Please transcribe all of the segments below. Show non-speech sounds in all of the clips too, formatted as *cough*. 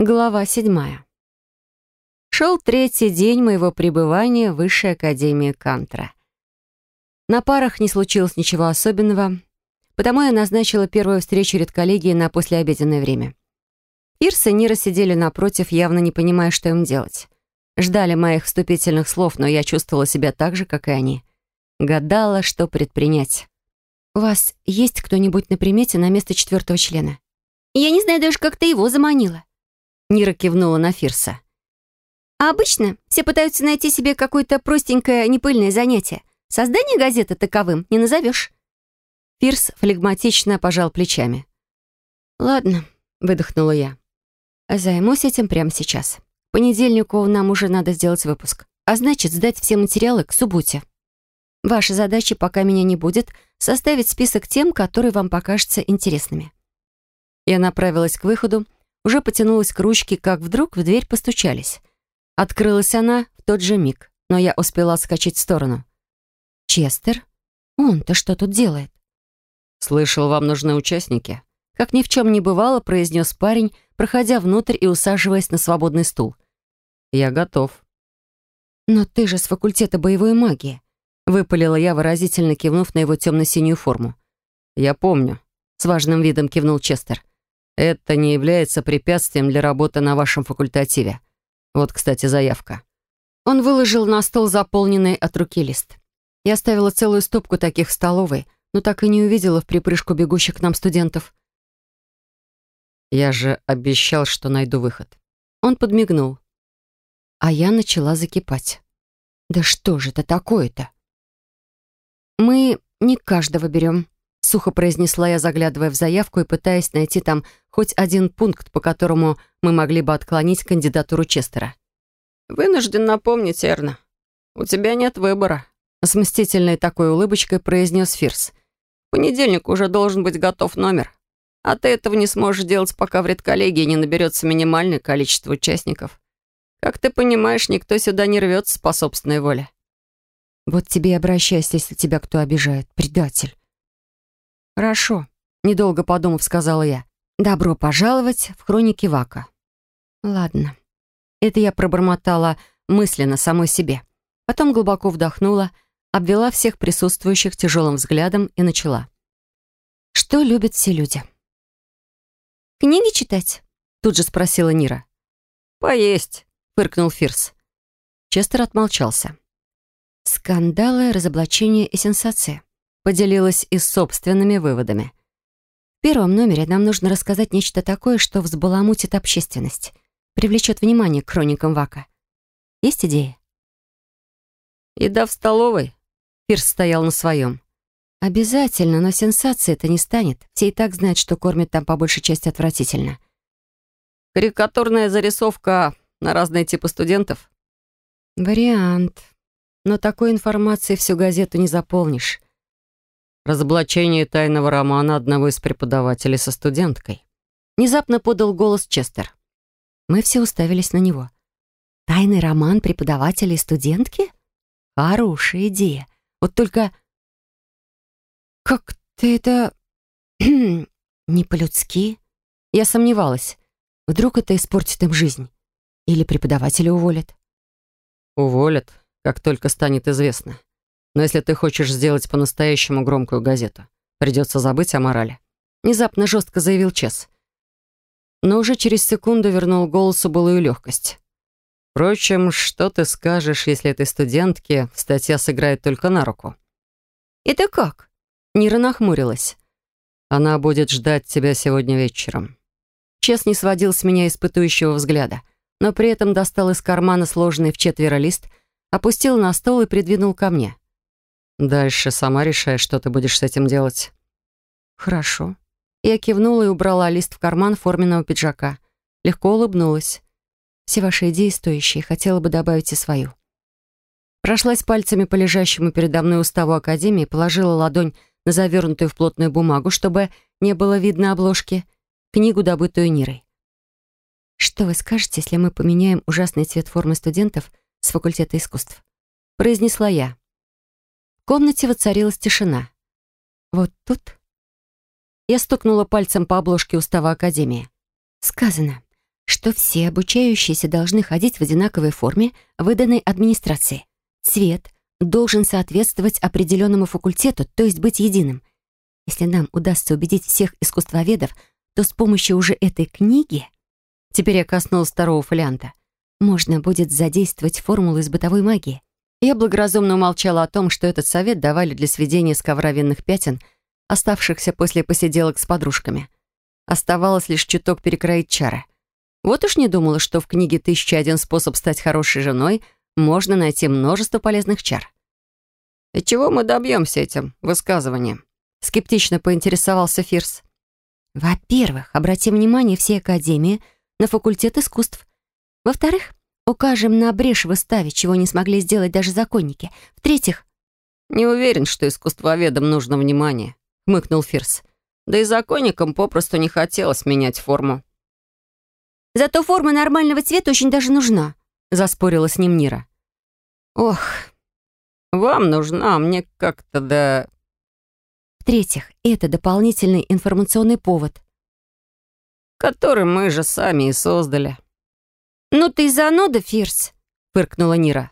Глава седьмая. Шел третий день моего пребывания в Высшей Академии Кантра. На парах не случилось ничего особенного, потому я назначила первую встречу редколлегии на послеобеденное время. Ирс и Нира сидели напротив, явно не понимая, что им делать. Ждали моих вступительных слов, но я чувствовала себя так же, как и они. Гадала, что предпринять. «У вас есть кто-нибудь на примете на место четвертого члена?» «Я не знаю даже, как ты его заманила», Нира кивнула на Фирса. А обычно все пытаются найти себе какое-то простенькое, непыльное занятие. Создание газеты таковым не назовешь. Фирс флегматично пожал плечами. «Ладно», — выдохнула я. «Займусь этим прямо сейчас. К понедельнику нам уже надо сделать выпуск. А значит, сдать все материалы к субботе. Ваша задача, пока меня не будет, составить список тем, которые вам покажутся интересными». Я направилась к выходу, уже потянулась к ручке, как вдруг в дверь постучались. Открылась она в тот же миг, но я успела отскочить в сторону. «Честер? Он-то что тут делает?» «Слышал, вам нужны участники?» Как ни в чем не бывало, произнес парень, проходя внутрь и усаживаясь на свободный стул. «Я готов». «Но ты же с факультета боевой магии», — выпалила я, выразительно кивнув на его темно-синюю форму. «Я помню», — с важным видом кивнул Честер. Это не является препятствием для работы на вашем факультативе. Вот, кстати, заявка». Он выложил на стол заполненный от руки лист. Я оставила целую стопку таких в столовой, но так и не увидела в припрыжку бегущих к нам студентов. «Я же обещал, что найду выход». Он подмигнул. А я начала закипать. «Да что же это такое-то?» «Мы не каждого берем», сухо произнесла я, заглядывая в заявку и пытаясь найти там хоть один пункт, по которому мы могли бы отклонить кандидатуру Честера. «Вынужден напомнить, Эрна, у тебя нет выбора», с мстительной такой улыбочкой произнес Фирс. «В понедельник уже должен быть готов номер, а ты этого не сможешь делать, пока в редколлегии не наберется минимальное количество участников. Как ты понимаешь, никто сюда не рвется по собственной воле». «Вот тебе и обращайся, если тебя кто обижает, предатель». «Хорошо», — недолго подумав, сказала я. «Добро пожаловать в хроники Вака». «Ладно». Это я пробормотала мысленно самой себе. Потом глубоко вдохнула, обвела всех присутствующих тяжелым взглядом и начала. «Что любят все люди?» «Книги читать?» Тут же спросила Нира. «Поесть», — фыркнул Фирс. Честер отмолчался. «Скандалы, разоблачения и сенсации поделилась и собственными выводами. В первом номере нам нужно рассказать нечто такое, что взбаламутит общественность, привлечет внимание к хроникам Вака. Есть идеи? «Еда в столовой?» Пирс стоял на своем. «Обязательно, но сенсации это не станет. Все и так знают, что кормят там по большей части отвратительно». «Карикатурная зарисовка на разные типы студентов?» «Вариант. Но такой информации всю газету не заполнишь. Разоблачение тайного романа одного из преподавателей со студенткой. Внезапно подал голос Честер. Мы все уставились на него. Тайный роман преподавателя и студентки? Хорошая идея. Вот только... Как ты это... *clears throat* не по-людски? Я сомневалась. Вдруг это испортит им жизнь? Или преподавателя уволят? Уволят, как только станет известно. Но если ты хочешь сделать по-настоящему громкую газету, придется забыть о морали. Внезапно жестко заявил Чес. Но уже через секунду вернул голосу былую легкость. Впрочем, что ты скажешь, если этой студентке статья сыграет только на руку? Это как? Нира нахмурилась. Она будет ждать тебя сегодня вечером. Чес не сводил с меня испытующего взгляда, но при этом достал из кармана сложенный в четверо лист, опустил на стол и придвинул ко мне. Дальше сама решай, что ты будешь с этим делать. Хорошо. Я кивнула и убрала лист в карман форменного пиджака. Легко улыбнулась. Все ваши идеи стоящие, хотела бы добавить и свою. Прошлась пальцами по лежащему передо мной уставу Академии, положила ладонь на завернутую в плотную бумагу, чтобы не было видно обложки, книгу, добытую Нирой. «Что вы скажете, если мы поменяем ужасный цвет формы студентов с факультета искусств?» произнесла я комнате воцарилась тишина. Вот тут... Я стукнула пальцем по обложке устава Академии. Сказано, что все обучающиеся должны ходить в одинаковой форме, выданной администрации. Цвет должен соответствовать определенному факультету, то есть быть единым. Если нам удастся убедить всех искусствоведов, то с помощью уже этой книги... Теперь я коснулась второго фолианта. Можно будет задействовать формулу из бытовой магии. Я благоразумно умолчала о том, что этот совет давали для сведения с ковра винных пятен, оставшихся после посиделок с подружками. Оставалось лишь чуток перекроить чары. Вот уж не думала, что в книге «Тысяча один способ стать хорошей женой» можно найти множество полезных чар. «И чего мы добьемся этим высказыванием?» Скептично поинтересовался Фирс. «Во-первых, обратим внимание всей Академии на факультет искусств. Во-вторых, укажем на брешь в уставе, чего не смогли сделать даже законники. В-третьих...» «Не уверен, что искусствоведам нужно внимание», — хмыкнул Фирс. Да и законникам попросту не хотелось менять форму. «Зато форма нормального цвета очень даже нужна», — заспорила с ним Нира. «Ох, вам нужна, а мне как-то да...» В-третьих, это дополнительный информационный повод. Который мы же сами и создали. «Ну ты зануда, Фирс», — фыркнула Нира.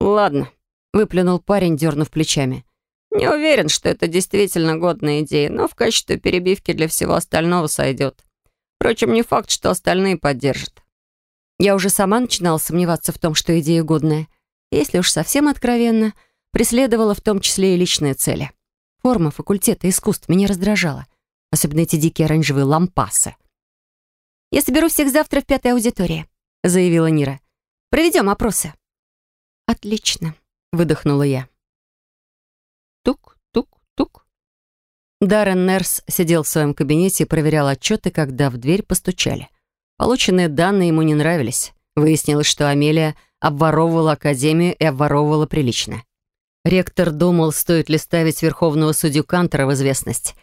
«Ладно», — выплюнул парень, дернув плечами. Не уверен, что это действительно годная идея, но в качестве перебивки для всего остального сойдет. Впрочем, не факт, что остальные поддержат. Я уже сама начинала сомневаться в том, что идея годная. Если уж совсем откровенно, преследовала в том числе и личные цели. Форма факультета искусств меня раздражала. Особенно эти дикие оранжевые лампасы. «Я соберу всех завтра в пятой аудитории», — заявила Нира. «Проведем опросы». «Отлично», — выдохнула я. Тук-тук-тук. Даррен Нерс сидел в своем кабинете и проверял отчеты, когда в дверь постучали. Полученные данные ему не нравились. Выяснилось, что Амелия обворовывала Академию и обворовывала прилично. Ректор думал, стоит ли ставить верховного судью Кантера в известность,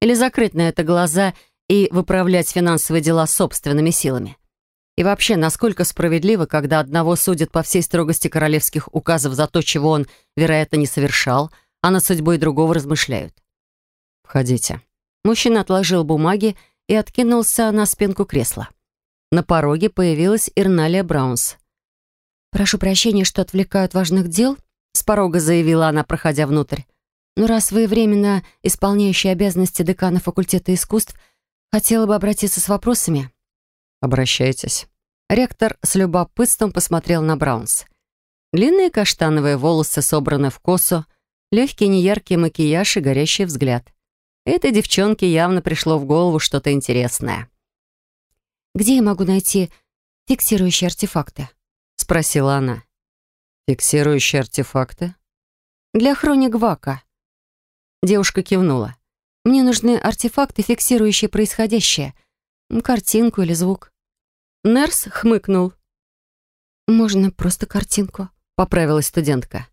или закрыть на это глаза и выправлять финансовые дела собственными силами. И вообще, насколько справедливо, когда одного судят по всей строгости королевских указов за то, чего он, вероятно, не совершал – а над судьбой другого размышляют. «Входите». Мужчина отложил бумаги и откинулся на спинку кресла. На пороге появилась Ирналия Браунс. «Прошу прощения, что отвлекают важных дел», — с порога заявила она, проходя внутрь. «Но раз вы временно исполняющий обязанности декана факультета искусств, хотела бы обратиться с вопросами». «Обращайтесь». Ректор с любопытством посмотрел на Браунс. Длинные каштановые волосы собраны в косу, Легкий неяркий макияж и горящий взгляд. Этой девчонке явно пришло в голову что-то интересное. «Где я могу найти фиксирующие артефакты?» — спросила она. «Фиксирующие артефакты?» «Для хроник Вака». Девушка кивнула. «Мне нужны артефакты, фиксирующие происходящее. Картинку или звук». Нерс хмыкнул. «Можно просто картинку», — поправилась студентка.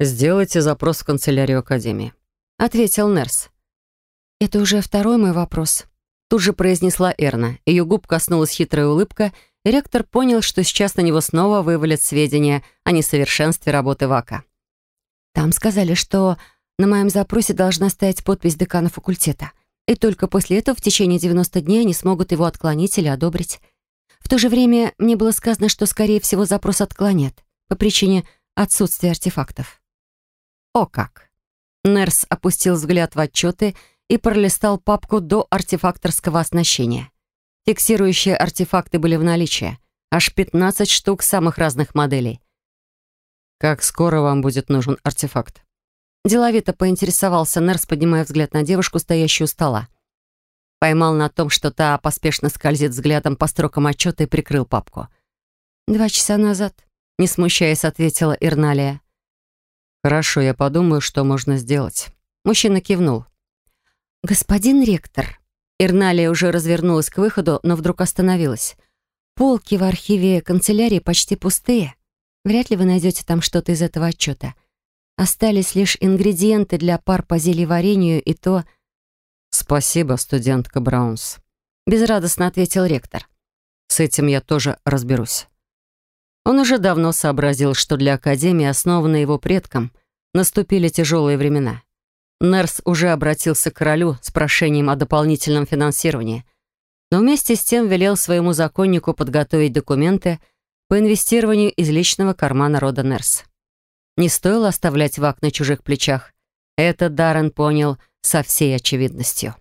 «Сделайте запрос в канцелярию Академии», — ответил Нерс. «Это уже второй мой вопрос», — тут же произнесла Эрна. Ее губ коснулась хитрая улыбка, и ректор понял, что сейчас на него снова вывалят сведения о несовершенстве работы ВАКа. «Там сказали, что на моем запросе должна стоять подпись декана факультета, и только после этого в течение 90 дней они смогут его отклонить или одобрить. В то же время мне было сказано, что, скорее всего, запрос отклонят по причине отсутствия артефактов. О как! Нерс опустил взгляд в отчеты и пролистал папку до артефакторского оснащения. Фиксирующие артефакты были в наличии. Аж 15 штук самых разных моделей. «Как скоро вам будет нужен артефакт?» Деловито поинтересовался Нерс, поднимая взгляд на девушку, стоящую у стола. Поймал на том, что та поспешно скользит взглядом по строкам отчета и прикрыл папку. «Два часа назад», — не смущаясь, ответила Ирналия. «Хорошо, я подумаю, что можно сделать». Мужчина кивнул. «Господин ректор». Ирналия уже развернулась к выходу, но вдруг остановилась. «Полки в архиве канцелярии почти пустые. Вряд ли вы найдете там что-то из этого отчета. Остались лишь ингредиенты для пар по зельеварению и то...» «Спасибо, студентка Браунс», — безрадостно ответил ректор. «С этим я тоже разберусь». Он уже давно сообразил, что для Академии, основанной его предком, наступили тяжелые времена. Нерс уже обратился к королю с прошением о дополнительном финансировании. но вместе с тем велел своему законнику подготовить документы по инвестированию из личного кармана рода Нерс. Не стоило оставлять вак на чужих плечах. Это Даррен понял со всей очевидностью.